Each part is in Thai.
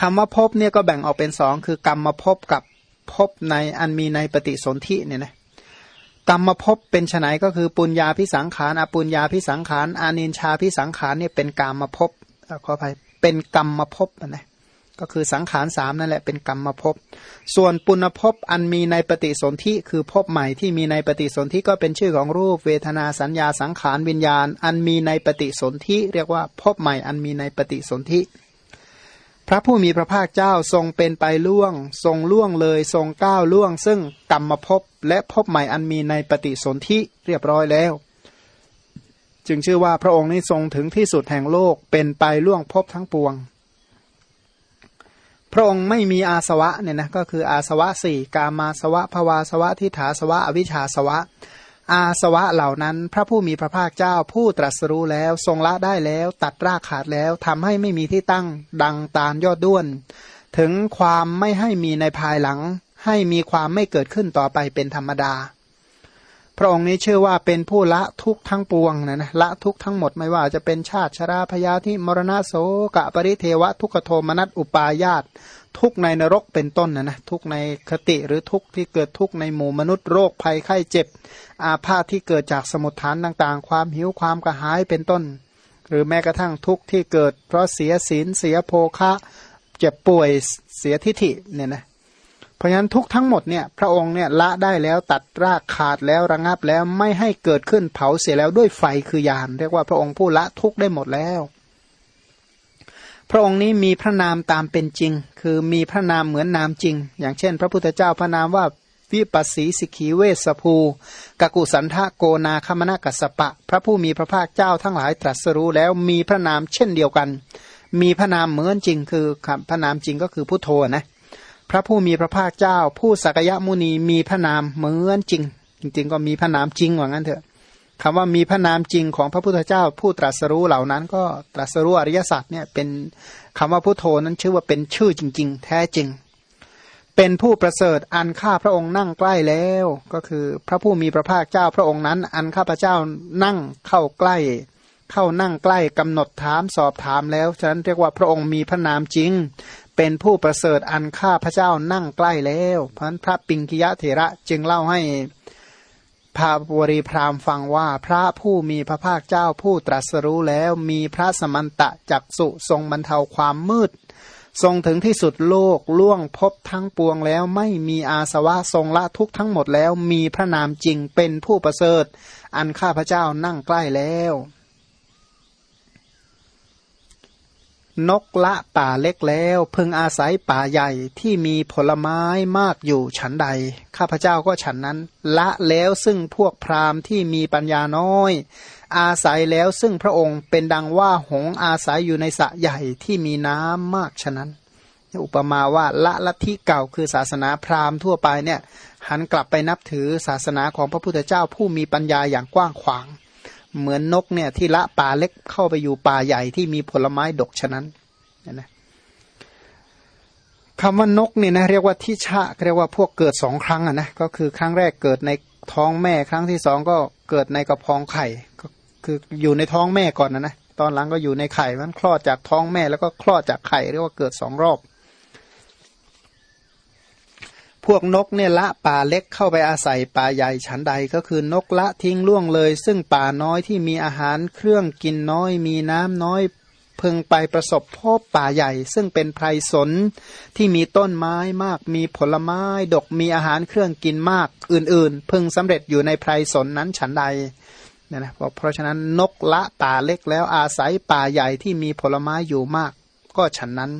คำว่าภพเนี่ยก็แบ่งออกเป็นสองคือกรรมมาภพกับภพในอันมีในปฏิสนธิเนี่ยนะกรรมภพเป็นไนก็คือปุญญาพิสังขารอปุญญาพิสังขารอานินชาพิสังขารเนี่ยเป็นกรรมภพขออภัยเป็นกรรมภพนะก็คือสังขารสามนั่นแหละเป็นกรรมภพส่วนปุณภพอันมีในปฏิสนธิคือภพใหม่ที่มีในปฏิสนธิก็เป็นชื่อของรูปเวทนาสัญญาสังขารวิญญาณ อันมีในปฏิสนธิเรียกว่าภพใหม่อันมีในปฏิสนธิ พระผู้มีพระภาคเจ้าทรงเป็นไปล่วง ทรงล่วงเลยทรงก้าวล่วง ซึ่งกรรมภพและภพใหม่อันมีในปฏิสนธิเรียบร้อยแล้ว จึงชื่อว่าพระองค์นี้ทรงถึงที่สุดแห่งโลกเป็นไปล่วงภพทั้งปวง พระองค์ไม่มีอาสวะเนี่ยนะก็คืออาสวะสี่กามาสวะภวาสวะทิฏฐาสวะอวิชชาสวะ อาสวะเหล่านั้น พระผู้มีพระภาคเจ้าผู้ตรัสรู้แล้ว ทรงละได้แล้ว ตัดรากขาดแล้วทำให้ไม่มีที่ตั้งดังตามยอดด้วน ถึงความไม่ให้มีในภายหลัง ให้มีความไม่เกิดขึ้นต่อไปเป็นธรรมดา พระองค์นี้เชื่อว่าเป็นผู้ละทุกทั้งปวงนะนะละทุกทั้งหมดไม่ว่าจะเป็นชาติชราพยาธิมรณะโสกะปริเทวะทุกขโทมนัสอุปายาตทุกในนรกเป็นต้นนะนะทุกในคติหรือทุกที่เกิดทุกในหมู่มนุษย์โรคภัยไข้เจ็บ อาพาธที่เกิดจากสมุทฐานต่างๆ ความหิวความกระหายเป็นต้น หรือแม้กระทั่งทุกที่เกิด เพราะเสียศีลเสียโภคะเจ็บป่วยเสียทิฐิเนี่ยนะ ราะฉะนั้นทุกทั้งหมดเนี่ยพระองค์เนี่ยละได้แล้วตัดรากขาดแล้วระงับแล้วไม่ให้เกิดขึ้นเผาเสียแล้วด้วยไฟคือยานเรียกว่าพระองค์ผู้ละทุกได้หมดแล้ว พระองค์นี้มีพระนามตามเป็นจริง คือมีพระนามเหมือนนามจริง อย่างเช่น พระพุทธเจ้าพระนามว่าวิปัสสีสิกีเวสภูกกุสันทะโกนาคมนากัสปะ พระผู้มีพระภาคเจ้าทั้งหลายตรัสรู้แล้วมีพระนามเช่นเดียวกัน มีพระนามเหมือนจริงคือพระนามจริงก็คือพุทโธนะ พระผู้มีพระภาคเจ้า ผู้สักยะมุนีมีพระนามเหมือนจริง จริง ๆ ก็มีพระนามจริงว่างั้นเถอะคำว่ามีพระนามจริงของพระพุทธเจ้า ผู้ตรัสรู้เหล่านั้น ก็ตรัสรู้อริยสัจเนี่ยเป็นคำว่าพุทโธนั้นชื่อว่าเป็นชื่อจริง ๆ แท้จริง เป็นผู้ประเสริฐอันข้าพระองค์นั่งใกล้แล้ว ก็คือพระผู้มีพระภาคเจ้าพระองค์นั้น อันข้าพระเจ้านั่งเข้าใกล้ เข้านั่งใกล้กำหนดถามสอบถามแล้วฉะนั้นเรียกว่าพระองค์มีพระนามจริง เป็นผู้ประเสริฐอันข้าพระเจ้านั่งใกล้แล้ว เพราะนั้นพระปิงกิยะเถระจึงเล่าให้พาบรีพรามฟังว่าพระผู้มีพระภาคเจ้าผู้ตรัสรู้แล้วมีพระสมันตะจักสุทรงบรรเทาความมืด ทรงถึงที่สุดโลกล่วงพบทั้งปวงแล้วไม่มีอาสวะทรงละทุกทั้งหมดแล้วมีพระนามจริงเป็นผู้ประเสริฐ อันข้าพระเจ้านั่งใกล้แล้ว นกละป่าเล็กแล้ว พึงอาศัยป่าใหญ่ที่มีผลไม้มากอยู่ฉันใด ข้าพเจ้าก็ฉันนั้น ละแล้วซึ่งพวกพราหมณ์ที่มีปัญญาน้อย อาศัยแล้วซึ่งพระองค์เป็นดังว่าหงอาศัยอยู่ในสระใหญ่ที่มีน้ำมากฉะนั้นอุปมาว่าละลัทธิเก่าคือศาสนาพราหมณ์ทั่วไปเนี่ยหันกลับไปนับถือศาสนาของพระพุทธเจ้าผู้มีปัญญาอย่างกว้างขวาง เหมือนนกเนี่ย ที่ละป่าเล็กเข้าไปอยู่ป่าใหญ่ที่มีผลไม้ดกฉะนั้นนะคำว่านกเนี่ยนะเรียกว่าที่ชะเรียกว่าพวกเกิดสองครั้งอะนะก็คือครั้งแรกเกิดในท้องแม่ครั้งที่สองก็เกิดในกระพองไข่ก็คืออยู่ในท้องแม่ก่อนนะนะตอนหลังก็อยู่ในไข่มันคลอดจากท้องแม่แล้วก็คลอดจากไข่เรียกว่าเกิดสองรอบ พวกนกเนี่ยละป่าเล็กเข้าไปอาศัยป่าใหญ่ฉันใดก็คือนกละทิ้งล่วงเลย ซึ่งป่าน้อยที่มีอาหารเครื่องกินน้อย มีน้ำน้อย เพึงไปประสบพบป่าใหญ่ ซึ่งเป็นไพรสนที่มีต้นไม้มากมีผลไม้ดกมีอาหารเครื่องกินมากอื่นๆ พึงสำเร็จอยู่ในไพรสนนั้นฉันใดเนี่ยนะเพราะฉะนั้นนกละป่าเล็กแล้วอาศัยป่าใหญ่ที่มีผลไม้อยู่มาก ก็ฉันนั้น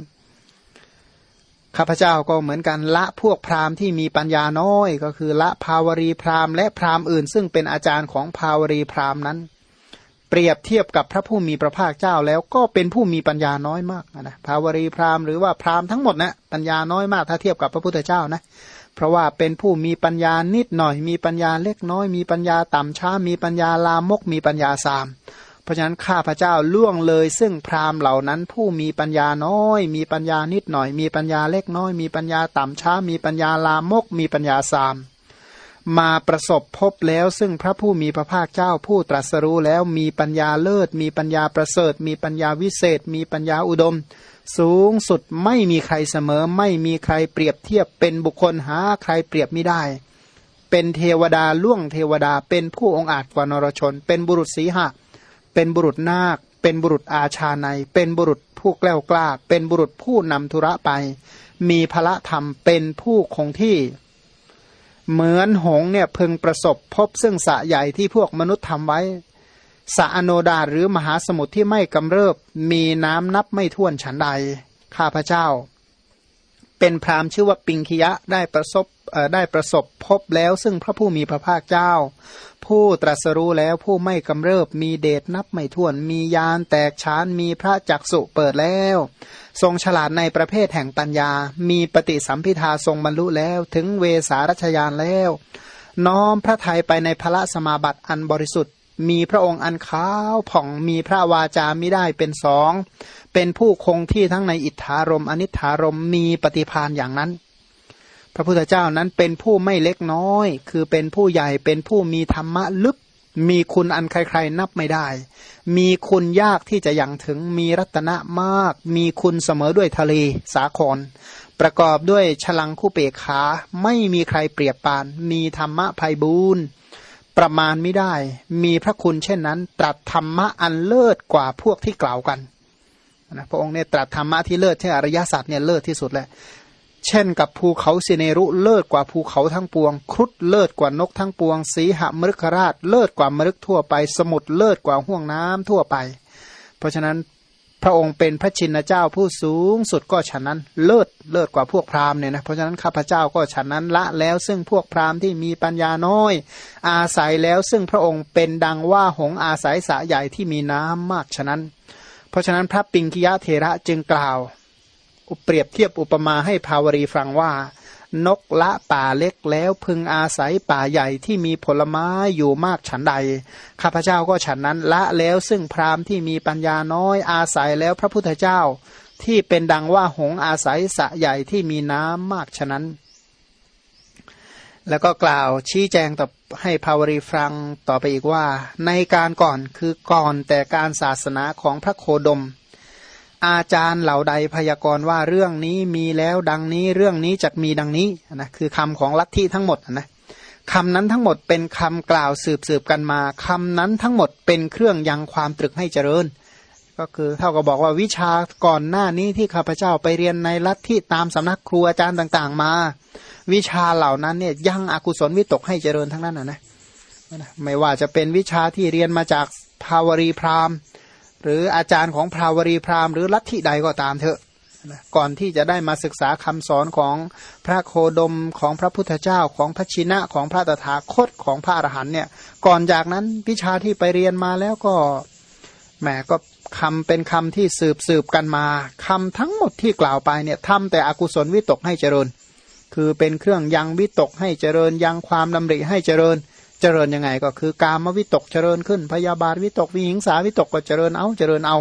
ข้าพเจ้าก็เหมือนกันละพวกพราหมณ์ที่มีปัญญาน้อย ก็คือละภาวรีพราหมณ์และพราหมณ์อื่น ซึ่งเป็นอาจารย์ของภาวรีพราหมณ์นั้น เปรียบเทียบกับพระผู้มีพระภาคเจ้าแล้วก็เป็นผู้มีปัญญาน้อยมากนะภาวรีพราหมณ์หรือว่าพราหมณ์ทั้งหมดนะปัญญาน้อยมากถ้าเทียบกับพระพุทธเจ้านะเพราะว่าเป็นผู้มีปัญญานิดหน่อย มีปัญญาเล็กน้อย มีปัญญาต่ำช้า มีปัญญาลามก มีปัญญาสาม เพราะฉะนั้นข้าพระเจ้าล่วงเลย ซึ่งพราหมณ์เหล่านั้น ผู้มีปัญญาน้อย มีปัญญานิดหน่อย มีปัญญาเล็กน้อย มีปัญญาต่ำช้า มีปัญญาลามก มีปัญญาสาม มาประสบพบแล้วซึ่งพระผู้มีพระภาคเจ้าผู้ตรัสรู้แล้วมีปัญญาเลิศ มีปัญญาประเสริฐ มีปัญญาวิเศษ มีปัญญาอุดม สูงสุดไม่มีใครเสมอ ไม่มีใครเปรียบเทียบเป็นบุคคลหาใครเปรียบไม่ได้ เป็นเทวดาล่วงเทวดาเป็นผู้องอาจกว่านรชน เป็นบุรุษสีหะเเป็นบุรุษนาค เป็นบุรุษอาชาใน เป็นบุรุษผู้แกล้วกล้า เป็นบุรุษผู้นำธุระไป มีพระธรรมเป็นผู้คงที่ เหมือนหงเนี่ยพึงประสบพบซึ่งสะใหญ่ที่พวกมนุษย์ทำไว้สะอโนดาหรือมหาสมุทรที่ไม่กำเริบ มีน้ำนับไม่ถ้วนฉันใด ข้าพเจ้า เป็นพรามชื่อว่าปิงคิยะได้ประสบได้ประสบพบแล้ว ซึ่งพระผู้มีพระภาคเจ้า ผู้ตรัสรู้แล้วผู้ไม่กำเริบมีเดชนับไม่ถ้วนมียานแตกฉานมีพระจักสุเปิดแล้ว ทรงฉลาดในประเภทแห่งปัญญา มีปฏิสัมพิทาทรงบรรลุแล้วถึงเวสารัชยานแล้ว น้อมพระทัยไปในพระสมาบัติอันบริสุทธิ์ มีพระองค์อันขาวผ่องมีพระวาจาไม่ได้เป็นสอง เป็นผู้คงที่ทั้งในอิทธารมอนิธารมมีปฏิพานอย่างนั้น พระพุทธเจ้านั้นเป็นผู้ไม่เล็กน้อย คือเป็นผู้ใหญ่เป็นผู้มีธรรมะลึก มีคุณอันใครๆนับไม่ได้ มีคุณยากที่จะยังถึงมีรัตนะมาก มีคุณเสมอด้วยทะเลสาคร ประกอบด้วยฉลังคู่เปกขาไม่มีใครเปรียบปาน มีธรรมะภัยบูรณ์ ประมาณไม่ได้ มีพระคุณเช่นนั้น ตรัสธรรมะอันเลิศกว่าพวกที่กล่าวกันนะพระองค์เนี่ยตรัสธรรมะที่เลิศเช่นอริยสัจเนี่ยเลิศที่สุดแหละเช่นกับภูเขาสิเนรุเลิศกว่าภูเขาทั้งปวง ครุฑเลิศกว่านกทั้งปวง สีหมฤคราช เลิศกว่ามฤคทั่วไป สมุทรเลิศกว่าห่วงน้ำทั่วไป เพราะฉะนั้น พระองค์เป็นพระชินเจ้าผู้สูงสุดก็ฉันนั้น เลิศเลิศกว่าพวกพราหมณ์เนี่ยนะเพราะฉะนั้นข้าพเจ้าก็ฉันนั้นละแล้วซึ่งพวกพราหมณ์ที่มีปัญญาน้อย อาศัยแล้วซึ่งพระองค์เป็นดังว่าหงอาศัยสะใหญ่ที่มีน้ำมากฉะนั้น เพราะฉะนั้นพระปิงคิยะเทระจึงกล่าว เปรียบเทียบอุปมาให้ภาวรีฟังว่า นกละป่าเล็กแล้วพึงอาศัยป่าใหญ่ที่มีผลไม้อยู่มากฉันใด ข้าพเจ้าก็ฉันนั้นละแล้วซึ่งพราหมณ์ที่มีปัญญาน้อยอาศัยแล้วพระพุทธเจ้า ที่เป็นดังว่าหงอาศัยสะใหญ่ที่มีน้ำมากฉะนั้น แล้วก็กล่าวชี้แจงต่อให้ภาวรีฟังต่อไปอีกว่า ในการก่อนคือก่อนแต่การศาสนาของพระโคดม อาจารย์เหล่าใดพยากรณ์ว่าเรื่องนี้มีแล้วดังนี้เรื่องนี้จะมีดังนี้นะคือคำของลัทธิทั้งหมดนะคำนั้นทั้งหมดเป็นคำกล่าวสืบสืบกันมาคำนั้นทั้งหมดเป็นเครื่องยังความตรึกให้เจริญ ก็คือเท่ากับบอกว่าวิชาก่อนหน้านี้ที่ข้าพเจ้าไปเรียนในลัทธิตามสำนักครูอาจารย์ต่าง ๆ มา วิชาเหล่านั้นเนี่ยยังอกุศลวิตกให้เจริญทั้งนั้นนะนะไม่ว่าจะเป็นวิชาที่เรียนมาจากภาวรีพราหมณ์ หรืออาจารย์ของพราวรีพราหมณ์หรือลัทธิใดก็ตามเถอะก่อนที่จะได้มาศึกษาคำสอนของพระโคดมของพระพุทธเจ้าของพระชินะของพระตถาคตของพระอรหันเนี่ยก่อนจากนั้นวิชาที่ไปเรียนมาแล้วก็แหมก็คำเป็นคำที่สืบสืบกันมาคำทั้งหมดที่กล่าวไปเนี่ยทำแต่อกุศลวิตกให้เจริญ คือเป็นเครื่องยังวิตกให้เจริญยังความดำริให้เจริญ เจริญยังไงก็คือกามวิตกเจริญขึ้น พยาบาทวิตกวิหิงสาวิตกก็เจริญเอาเจริญเอา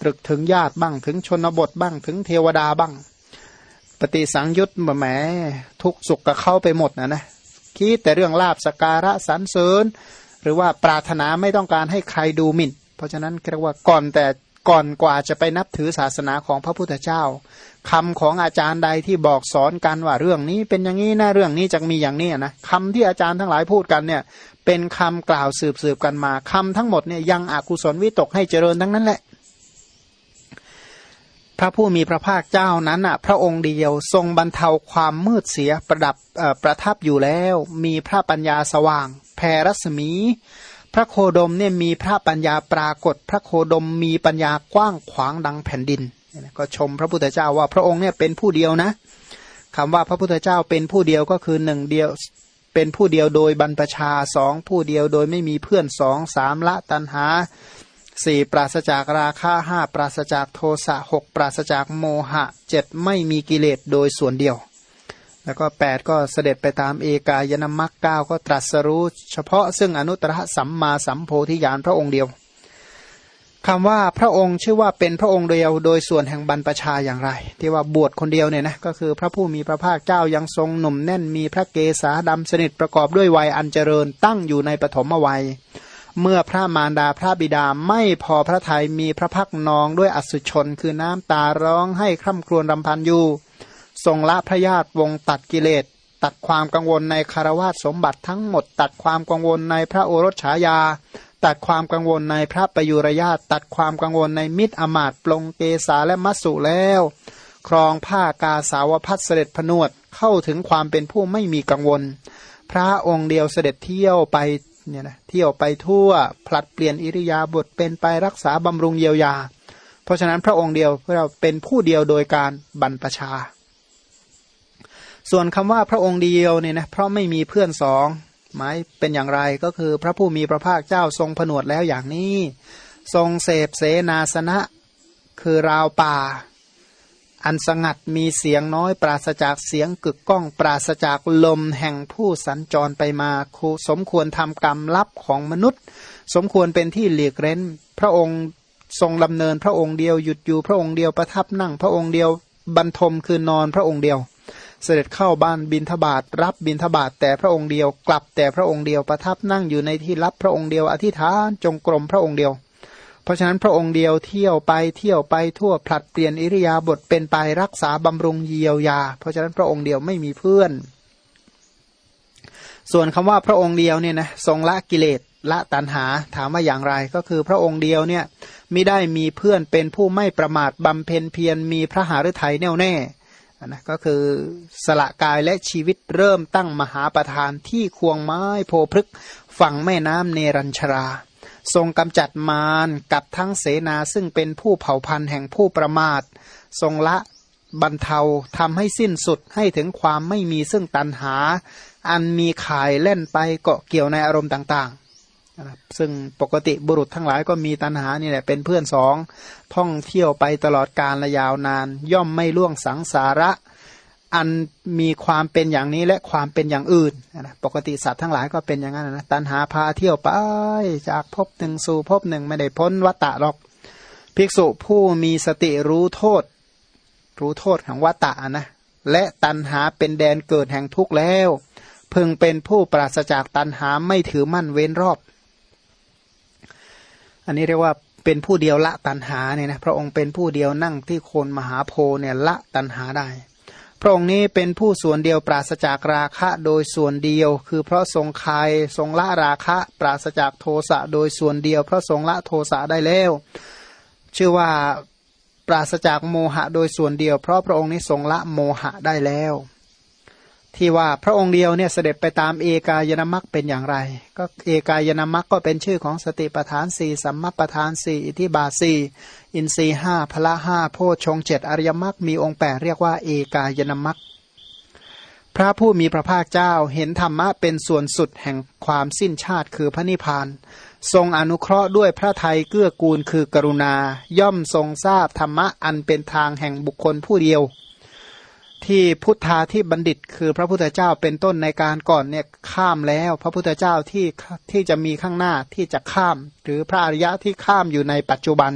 ตรึกถึงญาติบ้างถึงชนบทบ้างถึงเทวดาบ้าง ปฏิสังยุตแหมทุกสุขกับเข้าไปหมดนะนะคิดแต่เรื่องลาบสการะสรรเสริญ หรือว่าปรารถนาไม่ต้องการให้ใครดูหมิ่น เพราะฉะนั้นเรียกว่าก่อนแต่ก่อนกว่าจะไปนับถือศาสนาของพระพุทธเจ้า คำของอาจารย์ใดที่บอกสอนกันว่าเรื่องนี้เป็นอย่างนี้นะเรื่องนี้จะมีอย่างนี้นะคำที่อาจารย์ทั้งหลายพูดกันเนี่ย เป็นคำกล่าวสืบสืบกันมาคำทั้งหมดเนี่ยยังอกุศลวิตกให้เจริญทั้งนั้นแหละ พระผู้มีพระภาคเจ้านั้นอะ พระองค์เดียวทรงบรรเทาความมืดเสียประดับประทับอยู่แล้ว มีพระปัญญาสว่าง แผ่รัศมี พระโคดมเนี่ยมีพระปัญญาปรากฏ พระโคดมมีปัญญากว้างขวางดังแผ่นดิน ก็ชมพระพุทธเจ้าว่าพระองค์เนี่ยเป็นผู้เดียวนะคำว่าพระพุทธเจ้าเป็นผู้เดียวก็คือหนึ่งเดียวเป็นผู้เดียวโดยบรรพชาสองผู้เดียวโดยไม่มีเพื่อนสองสามละตันหาสี่ปราศจากราคะห้าปราศจากโทสะหกปราศจากโมหะเจ็ดไม่มีกิเลสโดยส่วนเดียว แล้วก็แปดก็เสด็จไปตามเอกายนามักเก้าก็ตรัสรู้ เฉพาะซึ่งอนุตตรสัมมาสัมโพธิญาณพระองค์เดียว คำว่าพระองค์ชื่อว่าเป็นพระองค์เดียวโดยส่วนแห่งบรรพชาอย่างไร ที่ว่าบวชคนเดียวเนี่ยนะก็คือพระผู้มีพระภาคเจ้ายังทรงหนุ่มแน่นมีพระเกศาดำสนิทประกอบด้วยวัยอันเจริญตั้งอยู่ในปฐมวัย เมื่อพระมารดาพระบิดาไม่พอพระทัยมีพระพักนองด้วยอสุชน คือน้ำตาร้องให้คร่ำครวญรำพันอยู่ ทรงละพระญาติวงตัดกิเลส ตัดความกังวลในคารวาสสมบัติทั้งหมด ตัดความกังวลในพระโอรสฉายา ตัดความกังวลในพระประยุรญาตตัดความกังวลในมิตรอมาตปลงเกษาและมัสสุแล้ว ครองผ้ากาสาวพัดเสด็จผนวดเข้าถึงความเป็นผู้ไม่มีกังวล พระองค์เดียวเสด็จเที่ยวไปเนี่ยนะเที่ยวไปทั่วผลัดเปลี่ยนอิริยาบถเป็นไปรักษาบำรุงเยียวยา เพราะฉะนั้นพระองค์เดียวเราเป็นผู้เดียวโดยการบรรพชา ส่วนคำว่าพระองค์เดียวเนี่ยนะเพราะไม่มีเพื่อนสอง หมายเป็นอย่างไรก็คือพระผู้มีพระภาคเจ้าทรงผนวดแล้วอย่างนี้ ทรงเสพเสนาสนะ คือราวป่า อันสงัดมีเสียงน้อยปราศจากเสียงกึกก้องปราศจากลมแห่งผู้สัญจรไปมาคูสมควรทำกรรมลับของมนุษย์ สมควรเป็นที่หลีกเร้น พระองค์ทรงดำเนินพระองค์เดียวหยุดอยู่พระองค์เดียวประทับนั่ง พระองค์เดียวบรรทมคือนอนพระองค์เดียว เสด็จเข้าบ้านบินทบาทรับบินทบาทแต่พระองค์เดียวกลับแต่พระองค์เดียวประทับนั่งอยู่ในที่รับพระองค์เดียวอธิษฐานจงกรมพระองค์เดียว เพราะฉะนั้นพระองค์เดียวเที่ยวไปเที่ยวไปทั่วผลัดเปลี่ยนอิริยาบถเป็นไปรักษาบำรุงเยียวยา เพราะฉะนั้นพระองค์เดียวไม่มีเพื่อน ส่วนคำว่าพระองค์เดียวเนี่ยนะทรงละกิเลสละตัณหาถามว่าอย่างไรก็คือพระองค์เดียวเนี่ยไม่ได้มีเพื่อนเป็นผู้ไม่ประมาทบำเพ็ญเพียรมีพระหฤทัยแน่วแน่ นะก็คือสละกายและชีวิตเริ่มตั้งมหาประธานที่ควงไม้โพพฤกฝั่งแม่น้ำเนรัญชรา ทรงกำจัดมารกับทั้งเสนาซึ่งเป็นผู้เผ่าพันธุ์แห่งผู้ประมาท ทรงละบรรเทาทำให้สิ้นสุดให้ถึงความไม่มีซึ่งตันหา อันมีขายเล่นไปเกาะเกี่ยวในอารมณ์ต่างๆ ซึ่งปกติบุรุษทั้งหลายก็มีตันหานี่แหละเป็นเพื่อนสองท่องเที่ยวไปตลอดกาลระยาวนาน ย่อมไม่ล่วงสังสาระ อันมีความเป็นอย่างนี้และความเป็นอย่างอื่นนะปกติสัตว์ทั้งหลายก็เป็นอย่างนั้นนะตันหาพาเที่ยวไปจากพบหนึ่งสู่พบหนึ่งไม่ได้พ้นวัตตะหรอก ภิกษุผู้มีสติรู้โทษ รู้โทษของวัตตะนะและตันหาเป็นแดนเกิดแห่งทุกข์แล้ว พึงเป็นผู้ปราศจากตันหาไม่ถือมั่นเว้นรอบ อันนี้เรียกว่าเป็นผู้เดียวละตันหาเนี่ยนะพระองค์เป็นผู้เดียวนั่งที่โคนมหาโพเนี่ยละตันหาได้ พระองค์นี้เป็นผู้ส่วนเดียวปราศจากราคะโดยส่วนเดียว คือเพราะทรงคายทรงละราคะ ปราศจากโทสะโดยส่วนเดียว เพราะทรงละโทสะได้แล้ว ชื่อว่าปราศจากโมหะโดยส่วนเดียว เพราะพระองค์นี้ทรงละโมหะได้แล้ว ที่ว่าพระองค์เดียวเนี่ยเสด็จไปตามเอกายนามัคเป็นอย่างไร ก็เอกายนามัคก็เป็นชื่อของสติปทานสี่สัมมาปทานสี่อิทิบาสี่อินทรีห้าพละห้าโพชงเจ็ดอริยมัคมีองค์แปดเรียกว่าเอกายนามัคพระผู้มีพระภาคเจ้าเห็นธรรมะเป็นส่วนสุดแห่งความสิ้นชาติคือพระนิพพาน ทรงอนุเคราะห์ด้วยพระไทยเกื้อกูลคือกรุณา ย่อมทรงทราบธรรมะอันเป็นทางแห่งบุคคลผู้เดียว ที่พุทธาที่บัณฑิต คือพระพุทธเจ้าเป็นต้นในการก่อนเนี่ยข้ามแล้ว พระพุทธเจ้าที่ที่จะมีข้างหน้าที่จะข้าม หรือพระอริยะที่ข้ามอยู่ในปัจจุบัน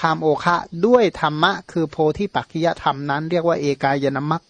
ข้ามโอคะด้วยธรรมะ คือโพธิปัจจยธรรมนั้น เรียกว่าเอกายนามัค